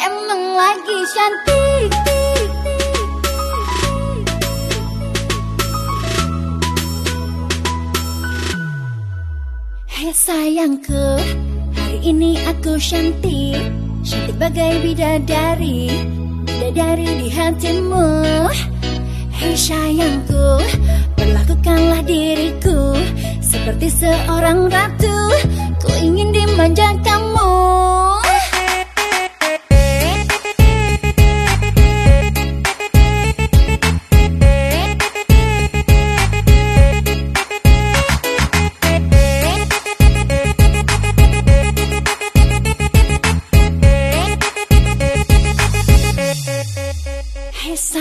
Emang lagi cantik Hei sayangku Hari ini aku cantik. Cantik bagai bidadari Bidadari di hatimu. Hei sayangku Perlakukanlah diriku Seperti seorang ratu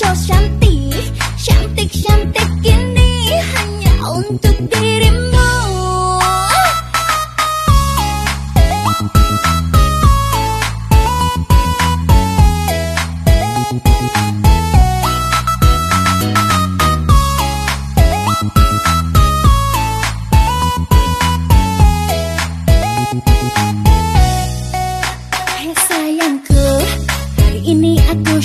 so cantik Cantik-cantik ini hanya untuk dirimu. Hey sayangku, hari ini aku